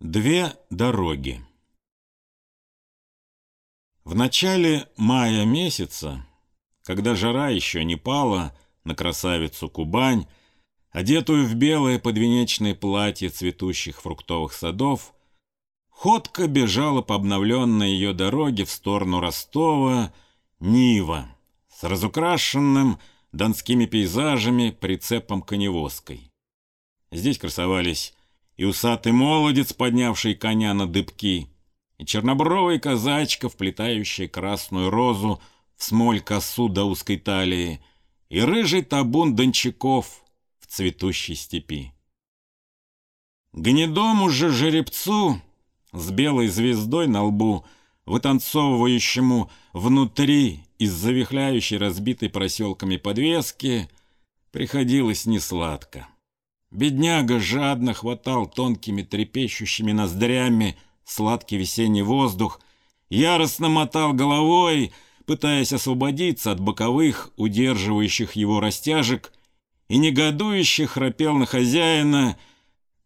Две дороги В начале мая месяца, когда жара еще не пала на красавицу Кубань, одетую в белое подвенечное платье цветущих фруктовых садов, ходко бежала по обновленной ее дороге в сторону Ростова Нива с разукрашенным донскими пейзажами прицепом коневозкой. Здесь красовались и усатый молодец, поднявший коня на дыбки, и чернобровая казачка, вплетающая красную розу в смоль косу до узкой талии, и рыжий табун дончаков в цветущей степи. Гнедому же жеребцу с белой звездой на лбу, вытанцовывающему внутри из завихляющей разбитой проселками подвески, приходилось несладко. Бедняга жадно хватал тонкими трепещущими ноздрями сладкий весенний воздух, яростно мотал головой, пытаясь освободиться от боковых, удерживающих его растяжек, и негодующе храпел на хозяина,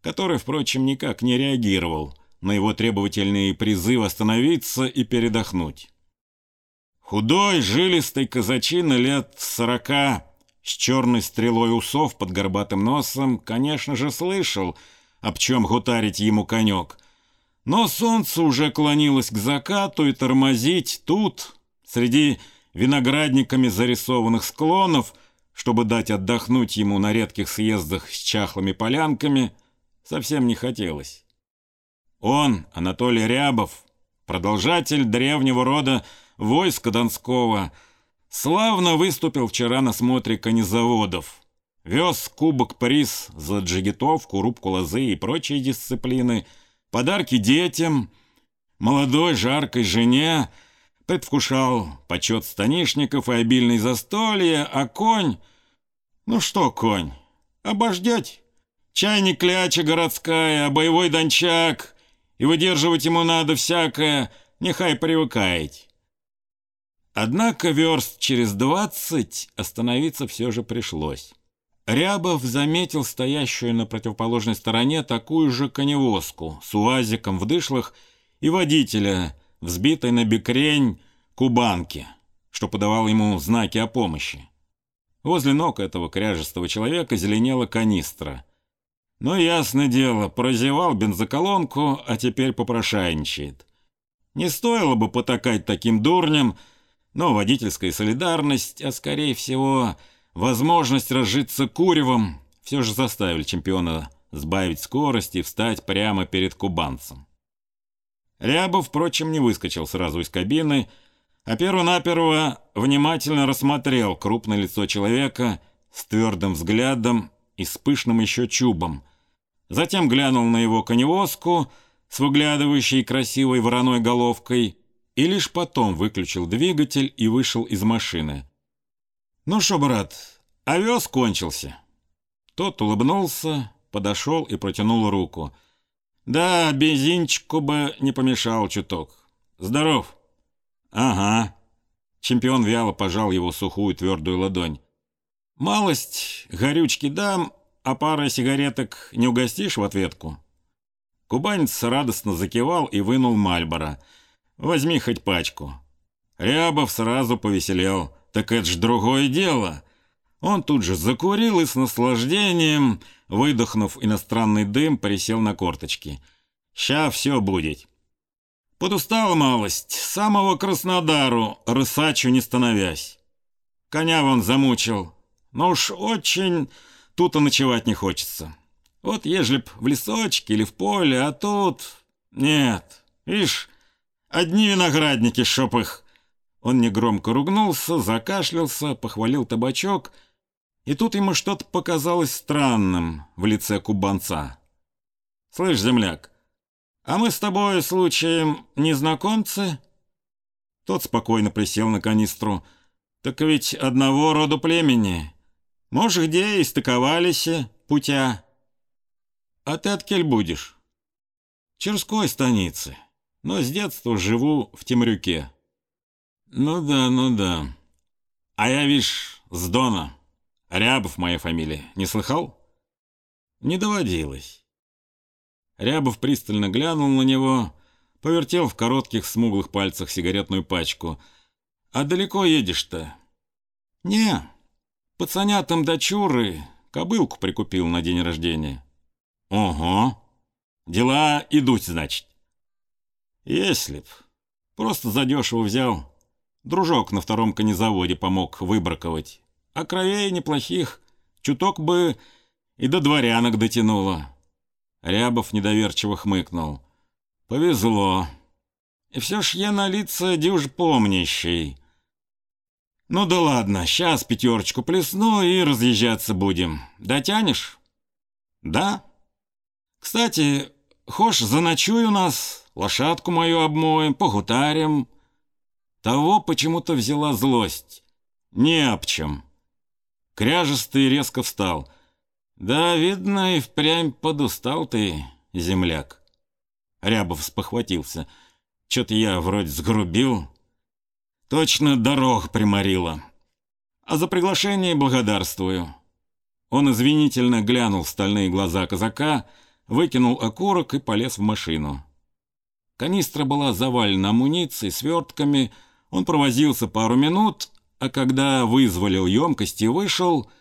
который, впрочем, никак не реагировал на его требовательные призывы остановиться и передохнуть. Худой, жилистый казачина лет сорока с черной стрелой усов под горбатым носом, конечно же, слышал, об чем гутарить ему конек. Но солнце уже клонилось к закату, и тормозить тут, среди виноградниками зарисованных склонов, чтобы дать отдохнуть ему на редких съездах с чахлыми полянками, совсем не хотелось. Он, Анатолий Рябов, продолжатель древнего рода войска Донского, Славно выступил вчера на смотре конезаводов. Вез кубок-приз за джигитовку, рубку лозы и прочие дисциплины, подарки детям, молодой жаркой жене, предвкушал почет станишников и обильный застолье, а конь... Ну что конь, обождеть? Чайник кляча городская, а боевой дончак, и выдерживать ему надо всякое, нехай привыкает. Однако верст через двадцать остановиться все же пришлось. Рябов заметил стоящую на противоположной стороне такую же коневозку с уазиком в дышлах и водителя, взбитой на бекрень кубанки, что подавал ему знаки о помощи. Возле ног этого кряжестого человека зеленела канистра. Но, ясное дело, прозевал бензоколонку, а теперь попрошайничает. Не стоило бы потакать таким дурням, но водительская солидарность, а скорее всего возможность разжиться куревом, все же заставили чемпиона сбавить скорость и встать прямо перед кубанцем. Рябов, впрочем, не выскочил сразу из кабины, а перво-наперво внимательно рассмотрел крупное лицо человека с твердым взглядом и с пышным еще чубом. Затем глянул на его коневозку с выглядывающей красивой вороной головкой и лишь потом выключил двигатель и вышел из машины. «Ну что, брат, овес кончился». Тот улыбнулся, подошел и протянул руку. «Да, бензинчику бы не помешал чуток. Здоров». «Ага». Чемпион вяло пожал его сухую твердую ладонь. «Малость, горючки дам, а пара сигареток не угостишь в ответку?» Кубанец радостно закивал и вынул Мальбора – Возьми хоть пачку». Рябов сразу повеселел. «Так это ж другое дело». Он тут же закурил и с наслаждением, выдохнув иностранный дым, присел на корточки. «Ща все будет». Подустал малость, самого Краснодару, рысачу не становясь. Коня вон замучил, но уж очень тут и ночевать не хочется. Вот ежели б в лесочке или в поле, а тут... Нет, видишь, Одни виноградники, чтоб их...» Он негромко ругнулся, закашлялся, похвалил табачок, и тут ему что-то показалось странным в лице кубанца. «Слышь, земляк, а мы с тобой, случаем, незнакомцы?» Тот спокойно присел на канистру. «Так ведь одного рода племени. Может, где и стыковались путя. А ты от кель будешь?» «Черской станицы» но с детства живу в Темрюке. Ну да, ну да. А я, вишь, с Дона. Рябов моя фамилия. Не слыхал? Не доводилось. Рябов пристально глянул на него, повертел в коротких смуглых пальцах сигаретную пачку. «А далеко едешь-то?» «Не, пацанятам дочуры кобылку прикупил на день рождения». «Ого, дела идут, значит». «Если б. Просто задешево взял. Дружок на втором конезаводе помог выбраковать. А кровей неплохих. Чуток бы и до дворянок дотянуло». Рябов недоверчиво хмыкнул. «Повезло. И все ж я на лица дюж помнящий. Ну да ладно, сейчас пятерочку плесну и разъезжаться будем. Дотянешь?» «Да. Кстати, хошь заночуй у нас, лошадку мою обмоем, погутарим». Того почему-то взяла злость. Не об чем. Кряжестый резко встал — «Да, видно, и впрямь подустал ты, земляк». Рябов спохватился. «Чё-то я вроде сгрубил». «Точно дорог приморила. А за приглашение благодарствую». Он извинительно глянул в стальные глаза казака, выкинул окурок и полез в машину. Канистра была завалена амуницией, свертками. Он провозился пару минут, а когда вызволил емкость и вышел —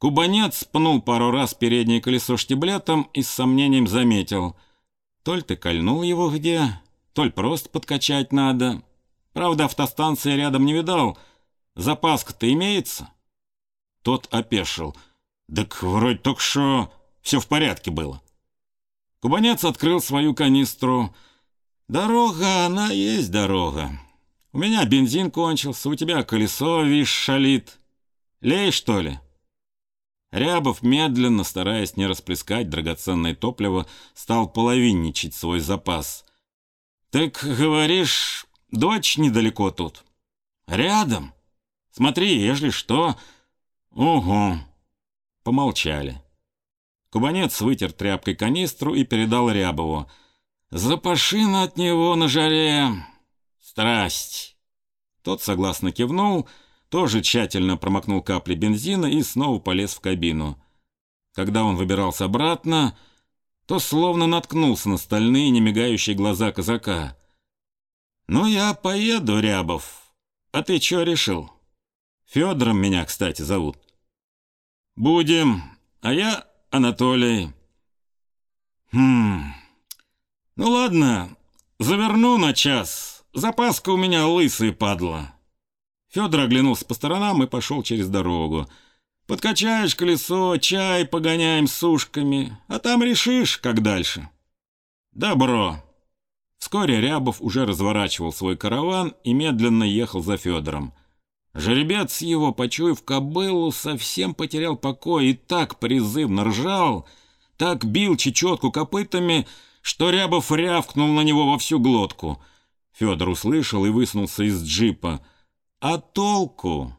Кубанец пнул пару раз переднее колесо штиблетом и с сомнением заметил. Толь ты кольнул его где, толь просто подкачать надо. Правда, автостанции рядом не видал. Запаска-то имеется? Тот опешил. Так вроде только что все в порядке было. Кубанец открыл свою канистру. Дорога, она есть дорога. У меня бензин кончился, у тебя колесо, вишь, шалит. Лей, что ли?» Рябов, медленно, стараясь не расплескать драгоценное топливо, стал половинничать свой запас. «Так, говоришь, дочь недалеко тут?» «Рядом? Смотри, ежели что...» «Угу». Помолчали. Кубанец вытер тряпкой канистру и передал Рябову. «Запашина от него на жаре. Страсть». Тот согласно кивнул тоже тщательно промокнул капли бензина и снова полез в кабину. Когда он выбирался обратно, то словно наткнулся на стальные немигающие глаза казака. «Ну, я поеду, Рябов. А ты чё решил? Федором меня, кстати, зовут». «Будем. А я Анатолий». «Хм... Ну ладно, заверну на час. Запаска у меня лысый падла». Федор оглянулся по сторонам и пошел через дорогу. «Подкачаешь колесо, чай погоняем с сушками, а там решишь, как дальше». «Добро». Вскоре Рябов уже разворачивал свой караван и медленно ехал за Федором. Жеребец его, почуяв кобылу, совсем потерял покой и так призывно ржал, так бил чечетку копытами, что Рябов рявкнул на него во всю глотку. Федор услышал и высунулся из джипа — а толку?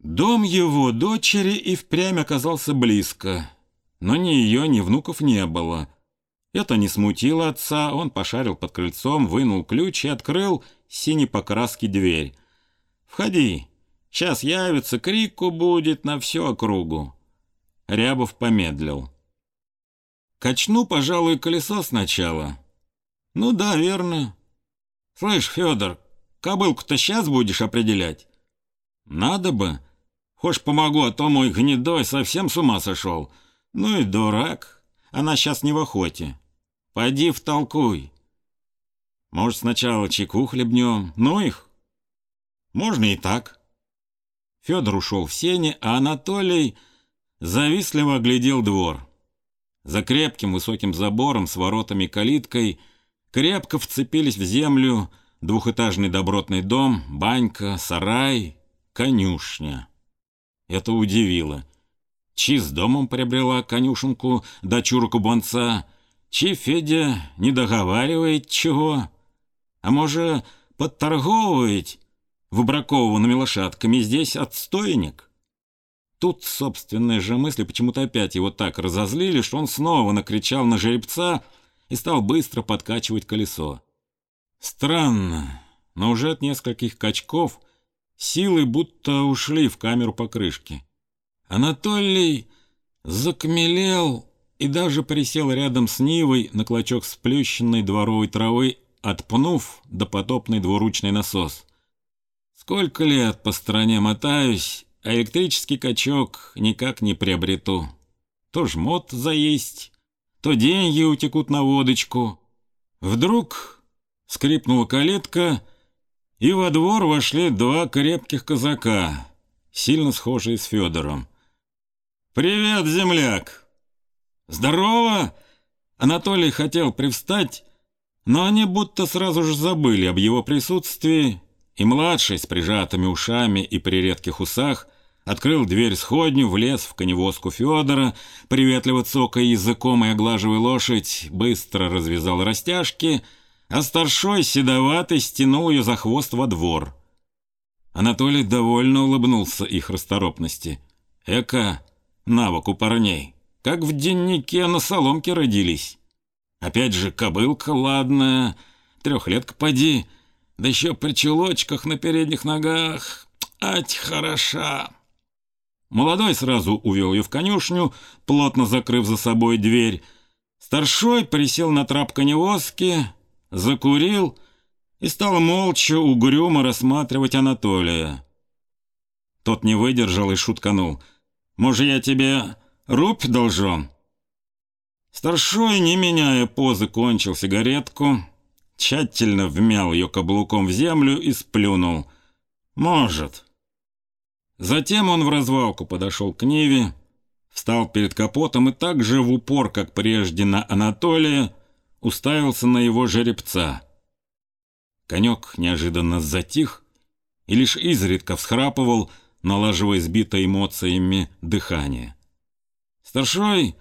Дом его дочери и впрямь оказался близко, но ни ее, ни внуков не было. Это не смутило отца, он пошарил под крыльцом, вынул ключ и открыл синей покраски дверь. «Входи, сейчас явится, крику будет на всю округу». Рябов помедлил. «Качну, пожалуй, колесо сначала». «Ну да, верно». «Слышь, Федор, Кобылку-то сейчас будешь определять? Надо бы. Хошь помогу, а то мой гнедой совсем с ума сошел. Ну и дурак. Она сейчас не в охоте. Пойди втолкуй. Может, сначала чеку хлебнем, ну их. Можно и так. Федор ушел в сене, а Анатолий завистливо оглядел двор. За крепким высоким забором с воротами-калиткой крепко вцепились в землю Двухэтажный добротный дом, банька, сарай, конюшня. Это удивило. Чи с домом приобрела конюшенку дочуру кубанца, чи Федя не договаривает чего, а может подторговывает выбракованными лошадками здесь отстойник. Тут собственные же мысли почему-то опять его так разозлили, что он снова накричал на жеребца и стал быстро подкачивать колесо. Странно, но уже от нескольких качков силы будто ушли в камеру покрышки. Анатолий закмелел и даже присел рядом с Нивой на клочок сплющенной дворовой травы, отпнув допотопный двуручный насос. Сколько лет по стране мотаюсь, а электрический качок никак не приобрету. То жмот заесть, то деньги утекут на водочку. Вдруг скрипнула калитка, и во двор вошли два крепких казака, сильно схожие с Федором. «Привет, земляк!» «Здорово!» Анатолий хотел привстать, но они будто сразу же забыли об его присутствии, и младший с прижатыми ушами и при редких усах открыл дверь сходню, влез в коневозку Федора, приветливо цокая языком и оглаживая лошадь, быстро развязал растяжки, а старшой седоватый стянул ее за хвост во двор. Анатолий довольно улыбнулся их расторопности. «Эка, навык у парней!» как в деннике на соломке родились. Опять же, кобылка ладная, трехлетка поди, да еще при чулочках на передних ногах. Ать, хороша!» Молодой сразу увел ее в конюшню, плотно закрыв за собой дверь. Старшой присел на трап коневозки, закурил и стал молча угрюмо рассматривать Анатолия. Тот не выдержал и шутканул. «Может, я тебе Рубь должен». Старшой, не меняя позы, кончил сигаретку, тщательно вмял ее каблуком в землю и сплюнул. «Может». Затем он в развалку подошел к Ниве, встал перед капотом и так же в упор, как прежде на Анатолия, уставился на его жеребца. Конек неожиданно затих и лишь изредка всхрапывал, налаживая сбитое эмоциями дыхание. Старшой,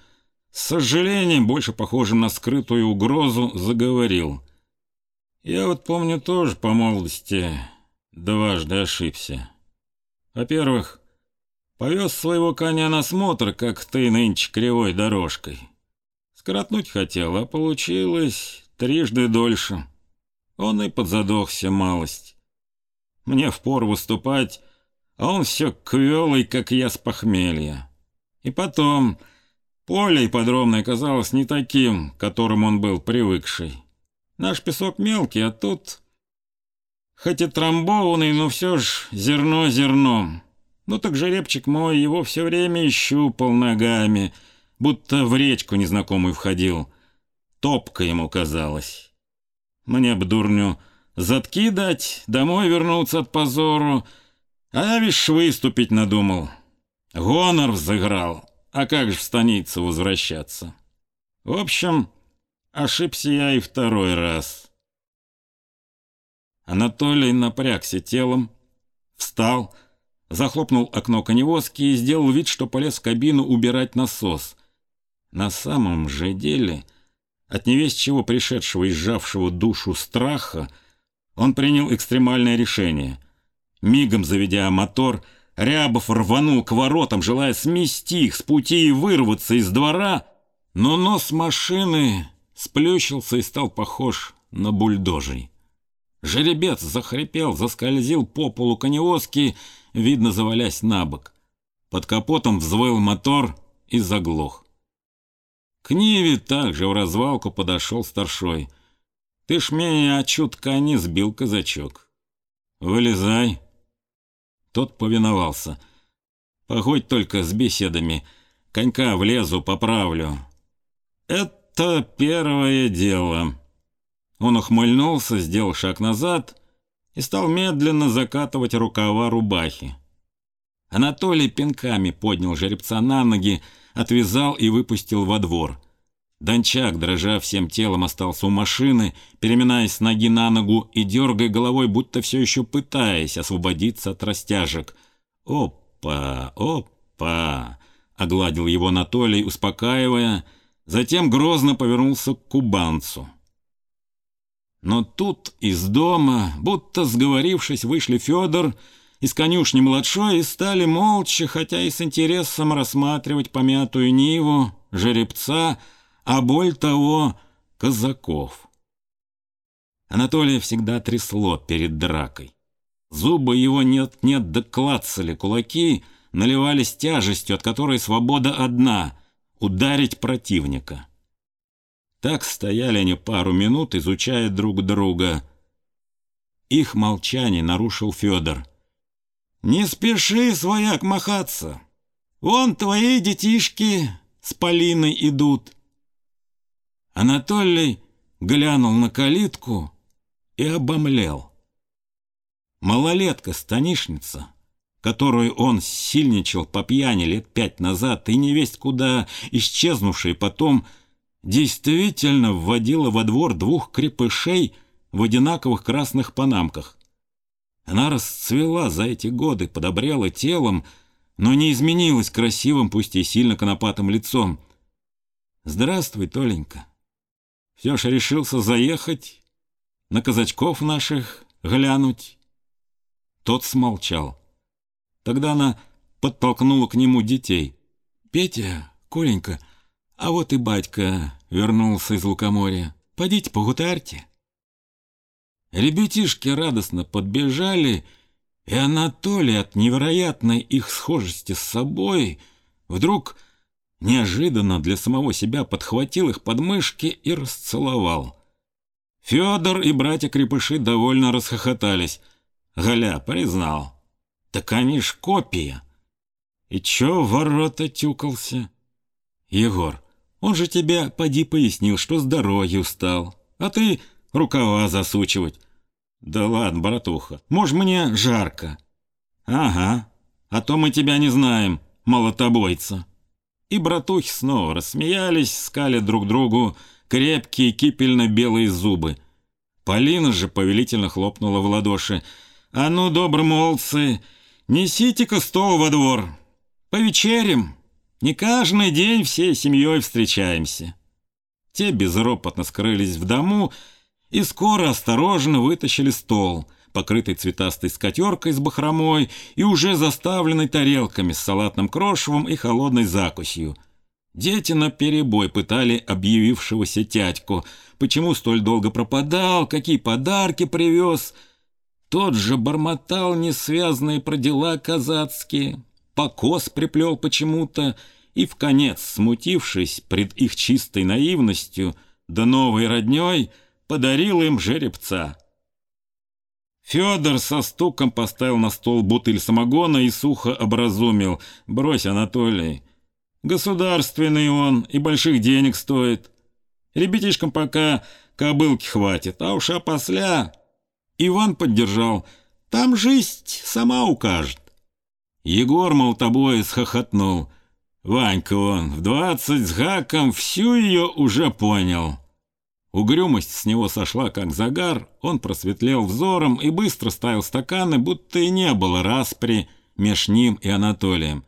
с сожалением, больше похожим на скрытую угрозу, заговорил. «Я вот помню тоже по молодости дважды ошибся. Во-первых, повез своего коня на смотр, как ты нынче кривой дорожкой. Скоротнуть хотел, а получилось трижды дольше. Он и подзадохся малость. Мне впору выступать, а он все квелый, как я с похмелья. И потом, поле ипподромное казалось не таким, к которым он был привыкший. Наш песок мелкий, а тут... Хоть и трамбованный, но все ж зерно зерном. Ну так жеребчик мой его все время щупал ногами, будто в речку незнакомую входил. Топка ему казалось. Мне б, дурню, затки дать, домой вернуться от позору, а я, вишь, выступить надумал. Гонор взыграл. А как же в станицу возвращаться? В общем, ошибся я и второй раз. Анатолий напрягся телом, встал, захлопнул окно коневозки и сделал вид, что полез в кабину убирать насос. На самом же деле, от невесть чего пришедшего и сжавшего душу страха, он принял экстремальное решение. Мигом заведя мотор, Рябов рванул к воротам, желая смести их с пути и вырваться из двора, но нос машины сплющился и стал похож на бульдожий. Жеребец захрипел, заскользил по полу коневозки, видно, завалясь на бок. Под капотом взвыл мотор и заглох. К Ниве также в развалку подошел старшой. «Ты ж меня чутка не сбил, казачок. Вылезай». Тот повиновался. «Погодь только с беседами. Конька влезу, поправлю». «Это первое дело». Он ухмыльнулся, сделал шаг назад и стал медленно закатывать рукава рубахи. Анатолий пинками поднял жеребца на ноги, отвязал и выпустил во двор. Дончак, дрожа всем телом, остался у машины, переминаясь с ноги на ногу и дергая головой, будто все еще пытаясь освободиться от растяжек. «Опа, опа!» — огладил его Анатолий, успокаивая, затем грозно повернулся к кубанцу. Но тут из дома, будто сговорившись, вышли Федор из конюшни младшой и стали молча, хотя и с интересом рассматривать помятую Ниву, жеребца — а боль того — казаков. Анатолия всегда трясло перед дракой. Зубы его нет-нет доклацали, кулаки наливались тяжестью, от которой свобода одна. ударить противника. Так стояли они пару минут, изучая друг друга. Их молчание нарушил Федор. «Не спеши, свояк, махаться. Вон твои детишки с Полиной идут». Анатолий глянул на калитку и обомлел. Малолетка-станишница, которую он сильничал по пьяни лет пять назад и невесть куда исчезнувшая потом, действительно вводила во двор двух крепышей в одинаковых красных панамках. Она расцвела за эти годы, подобрела телом, но не изменилась красивым, пусть и сильно конопатым лицом. «Здравствуй, Толенька. Все ж решился заехать, на казачков наших глянуть». Тот смолчал. Тогда она подтолкнула к нему детей. «Петя, Коленька, а вот и батька вернулся из лукоморья. Подите погутарьте». Ребятишки радостно подбежали, и Анатолий от невероятной их схожести с собой вдруг неожиданно для самого себя подхватил их подмышки и расцеловал. Федор и братья-крепыши довольно расхохотались. Галя признал. Так они ж копия. И чё в ворота тюкался? Егор, он же тебя, поди, пояснил, что с дороги устал. А ты рукава засучивать. Да ладно, братуха, может, мне жарко. Ага, а то мы тебя не знаем, молотобойца. И братухи снова рассмеялись, скали друг другу крепкие кипельно-белые зубы. Полина же повелительно хлопнула в ладоши. «А ну, добрые молодцы, несите-ка стол во двор. Повечерим. Не каждый день всей семьей встречаемся». Те безропотно скрылись в дому, и скоро осторожно вытащили стол, покрытый цветастой скатеркой с бахромой и уже заставленный тарелками с салатным крошевом и холодной закусью. Дети наперебой пытали объявившегося тятьку, почему столь долго пропадал, какие подарки привез. Тот же бормотал несвязные про дела казацкие, покос приплел почему-то, и в конец, смутившись пред их чистой наивностью, да новой родней — подарил им жеребца. Федор со стуком поставил на стол бутыль самогона и сухо образумил. «Брось, Анатолий, государственный он и больших денег стоит. Ребятишкам пока кобылки хватит, а уж опосля...» Иван поддержал. «Там жизнь сама укажет». Егор молотобой схохотнул. Ванька он в двадцать с гаком всю ее уже понял. Угрюмость с него сошла, как загар, он просветлел взором и быстро ставил стаканы, будто и не было распри меж ним и Анатолием.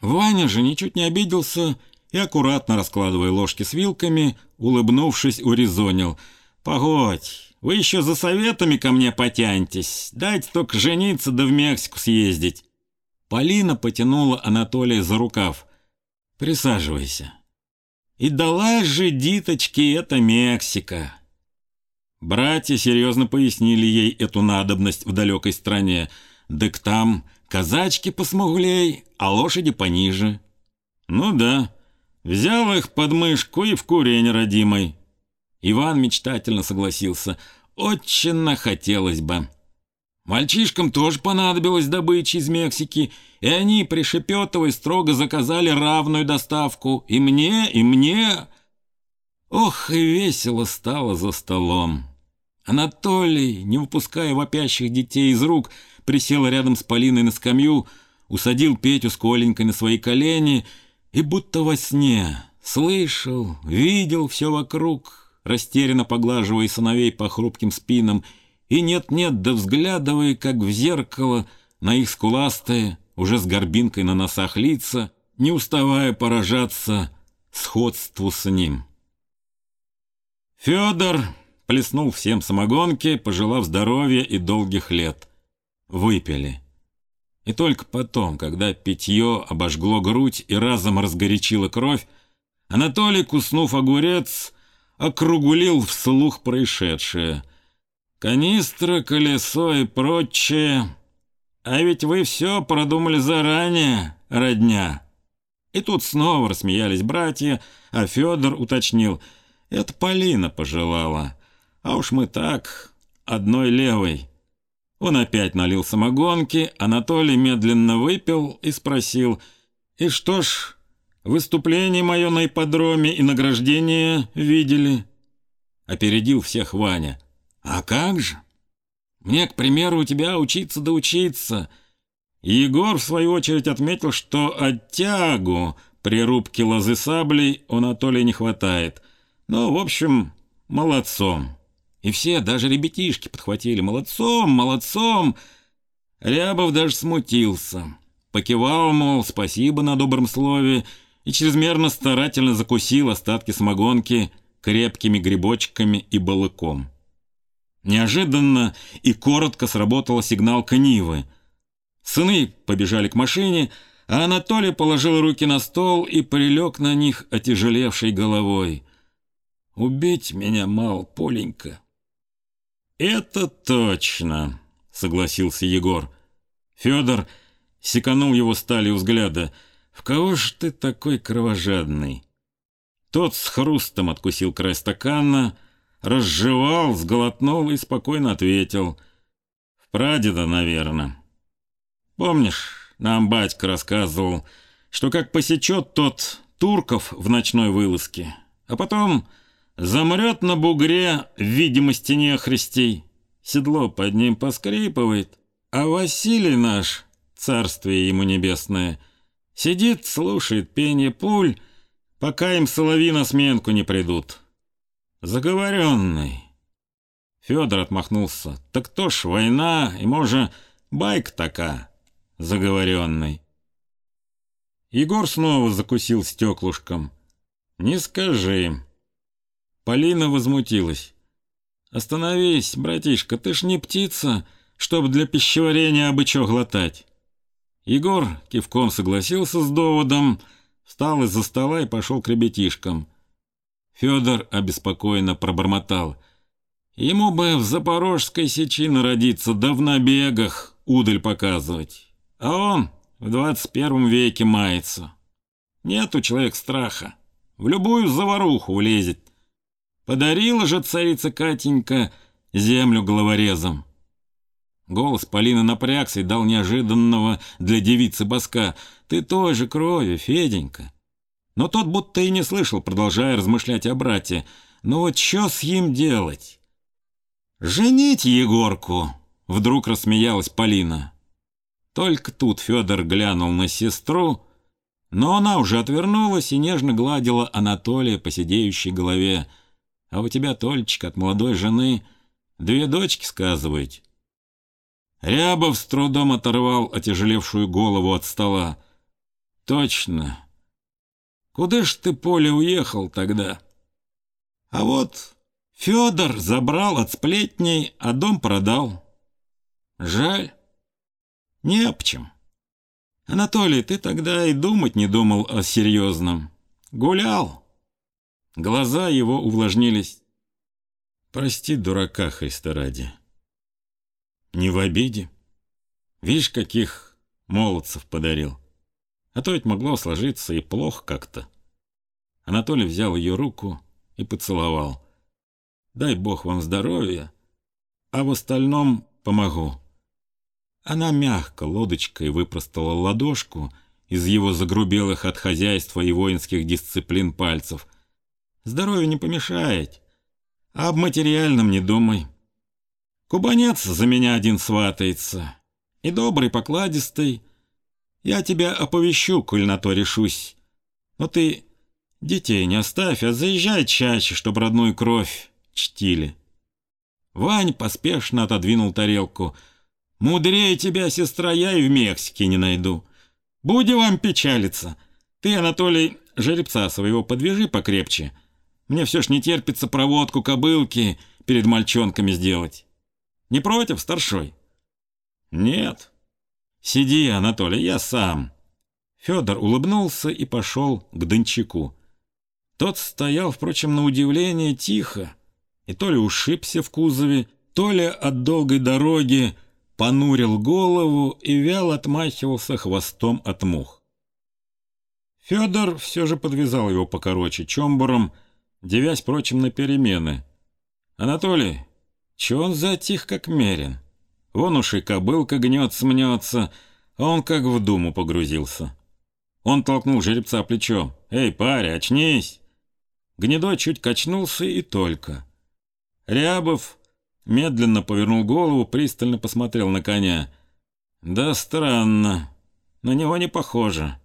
Ваня же ничуть не обиделся и, аккуратно раскладывая ложки с вилками, улыбнувшись, урезонил. «Погодь, вы еще за советами ко мне потяньтесь, дайте только жениться да в Мексику съездить». Полина потянула Анатолия за рукав. «Присаживайся». И дала же диточке это Мексика. Братья серьезно пояснили ей эту надобность в далекой стране. Дык там казачки посмуглей, а лошади пониже. Ну да, взял их под мышку и в курень родимой. Иван мечтательно согласился. Очень хотелось бы. Мальчишкам тоже понадобилось добыча из Мексики, и они, пришепетывая, строго заказали равную доставку. И мне, и мне. Ох, и весело стало за столом. Анатолий, не выпуская вопящих детей из рук, присел рядом с Полиной на скамью, усадил Петю с Коленькой на свои колени и будто во сне слышал, видел все вокруг, растерянно поглаживая сыновей по хрупким спинам и нет-нет, да взглядывая, как в зеркало, на их скуластые, уже с горбинкой на носах лица, не уставая поражаться сходству с ним. Федор плеснул всем самогонки, пожелав здоровья и долгих лет. Выпили. И только потом, когда питье обожгло грудь и разом разгорячило кровь, Анатолий, куснув огурец, округулил вслух происшедшее – канистра, колесо и прочее. А ведь вы все продумали заранее, родня. И тут снова рассмеялись братья, а Федор уточнил, это Полина пожелала, а уж мы так, одной левой. Он опять налил самогонки, Анатолий медленно выпил и спросил, «И что ж, выступление мое на ипподроме и награждение видели?» Опередил всех Ваня. «А как же? Мне, к примеру, у тебя учиться да учиться». Егор, в свою очередь, отметил, что оттягу при рубке лозы саблей у Анатолия не хватает. Ну, в общем, молодцом. И все, даже ребятишки, подхватили «молодцом, молодцом». Рябов даже смутился. Покивал, мол, спасибо на добром слове, и чрезмерно старательно закусил остатки самогонки крепкими грибочками и балыком. Неожиданно и коротко сработал сигнал Нивы — Сыны побежали к машине, а Анатолий положил руки на стол и прилег на них отяжелевшей головой. «Убить меня, мал, Поленька». «Это точно», — согласился Егор. Федор секанул его стали взгляда. «В кого ж ты такой кровожадный?» Тот с хрустом откусил край стакана, разжевал, сглотнул и спокойно ответил. «В прадеда, наверное». Помнишь, нам батька рассказывал, что как посечет тот турков в ночной вылазке, а потом замрет на бугре в видимости нехристей, седло под ним поскрипывает, а Василий наш, царствие ему небесное, сидит, слушает пение пуль, пока им солови на сменку не придут. Заговоренный. Федор отмахнулся. Так то ж война, и, может, байк такая заговоренный. Егор снова закусил стеклышком. «Не скажи». Полина возмутилась. «Остановись, братишка, ты ж не птица, чтоб для пищеварения абы чё глотать». Егор кивком согласился с доводом, встал из-за стола и пошел к ребятишкам. Федор обеспокоенно пробормотал. «Ему бы в Запорожской сечи народиться, да в набегах удаль показывать». А он в двадцать первом веке мается. Нет у человека страха. В любую заваруху влезет. Подарила же царица Катенька землю головорезом. Голос Полины напрягся и дал неожиданного для девицы боска. «Ты той же крови, Феденька». Но тот будто и не слышал, продолжая размышлять о брате. «Ну вот что с ним делать?» «Женить Егорку!» — вдруг рассмеялась Полина. Только тут Федор глянул на сестру, но она уже отвернулась и нежно гладила Анатолия по сидеющей голове. «А у тебя, Толечка, от молодой жены две дочки, сказываете?» Рябов с трудом оторвал отяжелевшую голову от стола. «Точно. Куда ж ты, Поле, уехал тогда?» «А вот Федор забрал от сплетней, а дом продал. Жаль». Не об чем. Анатолий, ты тогда и думать не думал о серьезном. Гулял. Глаза его увлажнились. Прости, дурака, Христа ради. Не в обиде. Видишь, каких молодцев подарил. А то ведь могло сложиться и плохо как-то. Анатолий взял ее руку и поцеловал. Дай Бог вам здоровья, а в остальном помогу. Она мягко лодочкой выпростала ладошку из его загрубелых от хозяйства и воинских дисциплин пальцев. Здоровье не помешает, а об материальном не думай. Кубанец за меня один сватается, и добрый, покладистый. Я тебя оповещу, коль на то решусь. Но ты детей не оставь, а заезжай чаще, чтобы родную кровь чтили. Вань поспешно отодвинул тарелку — Мудрее тебя, сестра, я и в Мексике не найду. Буди вам печалиться. Ты, Анатолий, жеребца своего подвяжи покрепче. Мне все ж не терпится проводку кобылки перед мальчонками сделать. Не против, старшой? Нет. Сиди, Анатолий, я сам. Федор улыбнулся и пошел к Дончаку. Тот стоял, впрочем, на удивление тихо, и то ли ушибся в кузове, то ли от долгой дороги понурил голову и вяло отмахивался хвостом от мух. Федор все же подвязал его покороче чомбуром, девясь, впрочем, на перемены. «Анатолий, че он затих, как мерин? Вон уж и кобылка гнется-мнется, а он как в думу погрузился». Он толкнул жеребца плечом. «Эй, паря, очнись!» Гнедой чуть качнулся и только. Рябов медленно повернул голову, пристально посмотрел на коня. «Да странно. На него не похоже».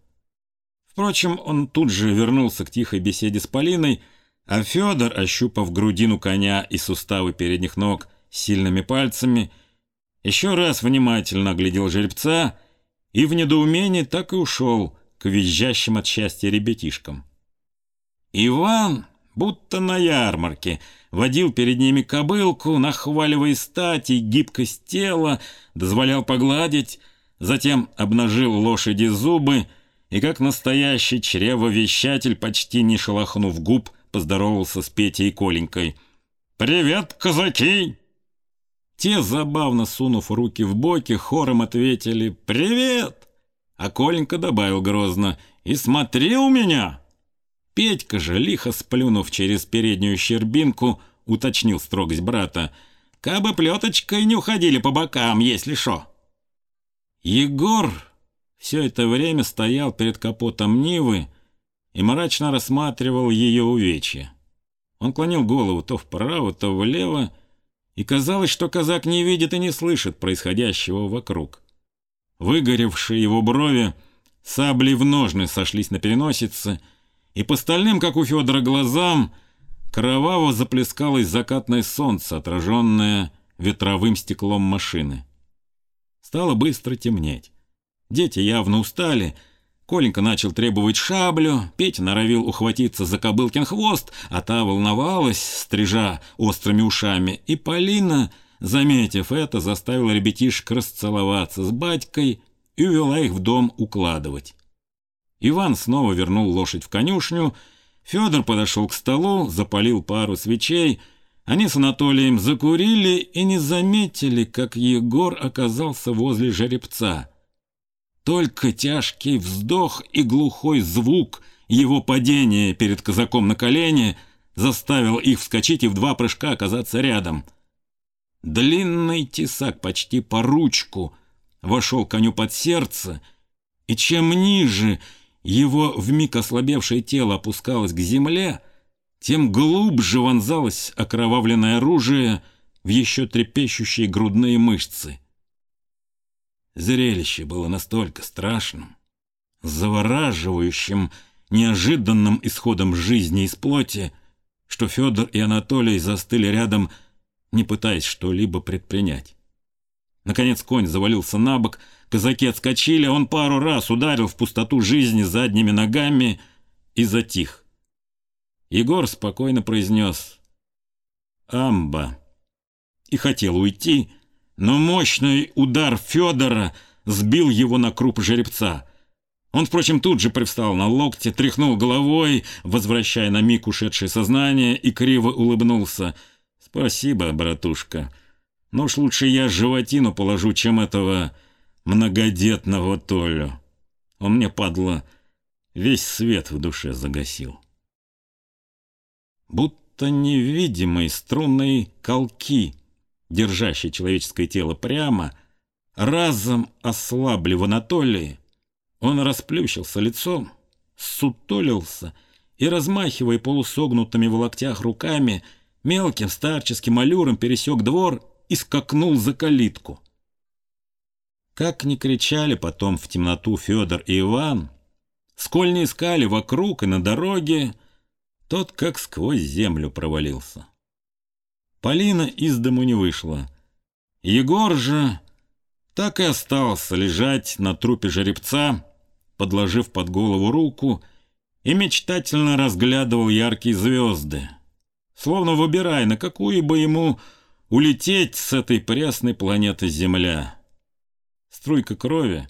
Впрочем, он тут же вернулся к тихой беседе с Полиной, а Федор, ощупав грудину коня и суставы передних ног сильными пальцами, еще раз внимательно оглядел жеребца и в недоумении так и ушел к визжащим от счастья ребятишкам. Иван, будто на ярмарке, водил перед ними кобылку, нахваливая стать и гибкость тела, дозволял погладить, затем обнажил лошади зубы и, как настоящий чревовещатель, почти не шелохнув губ, поздоровался с Петей и Коленькой. «Привет, казаки!» Те, забавно сунув руки в боки, хором ответили «Привет!» А Коленька добавил грозно «И смотри у меня!» Петька же, лихо сплюнув через переднюю щербинку, уточнил строгость брата. «Кабы плеточкой не уходили по бокам, если шо!» Егор все это время стоял перед капотом Нивы и мрачно рассматривал ее увечья. Он клонил голову то вправо, то влево, и казалось, что казак не видит и не слышит происходящего вокруг. Выгоревшие его брови сабли в ножны сошлись на переносице, и по стальным, как у Федора, глазам кроваво заплескалось закатное солнце, отраженное ветровым стеклом машины. Стало быстро темнеть. Дети явно устали. Коленька начал требовать шаблю, Петя норовил ухватиться за кобылкин хвост, а та волновалась, стрижа острыми ушами, и Полина заметив это, заставила ребятишек расцеловаться с батькой и увела их в дом укладывать. Иван снова вернул лошадь в конюшню, Федор подошел к столу, запалил пару свечей, они с Анатолием закурили и не заметили, как Егор оказался возле жеребца. Только тяжкий вздох и глухой звук его падения перед казаком на колени заставил их вскочить и в два прыжка оказаться рядом — Длинный тесак почти по ручку вошел коню под сердце, и чем ниже его вмиг ослабевшее тело опускалось к земле, тем глубже вонзалось окровавленное оружие в еще трепещущие грудные мышцы. Зрелище было настолько страшным, завораживающим, неожиданным исходом жизни из плоти, что Федор и Анатолий застыли рядом не пытаясь что-либо предпринять. Наконец конь завалился на бок, казаки отскочили, он пару раз ударил в пустоту жизни задними ногами и затих. Егор спокойно произнес «Амба» и хотел уйти, но мощный удар Федора сбил его на круп жеребца. Он, впрочем, тут же привстал на локте, тряхнул головой, возвращая на миг ушедшее сознание, и криво улыбнулся – «Спасибо, братушка. Но уж лучше я животину положу, чем этого многодетного Толю. Он мне, падла, весь свет в душе загасил». Будто невидимые струнные колки, держащие человеческое тело прямо, разом ослабли в Анатолии. Он расплющился лицом, сутолился и, размахивая полусогнутыми в локтях руками, мелким старческим аллюром пересек двор и скакнул за калитку. Как ни кричали потом в темноту Федор и Иван, сколь не искали вокруг и на дороге, тот как сквозь землю провалился. Полина из дому не вышла. Егор же так и остался лежать на трупе жеребца, подложив под голову руку, и мечтательно разглядывал яркие звезды, словно выбирая, на какую бы ему улететь с этой пресной планеты Земля. Струйка крови,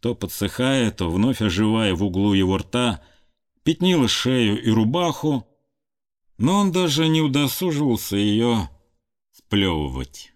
то подсыхая, то вновь оживая в углу его рта, пятнила шею и рубаху, но он даже не удосуживался ее сплевывать.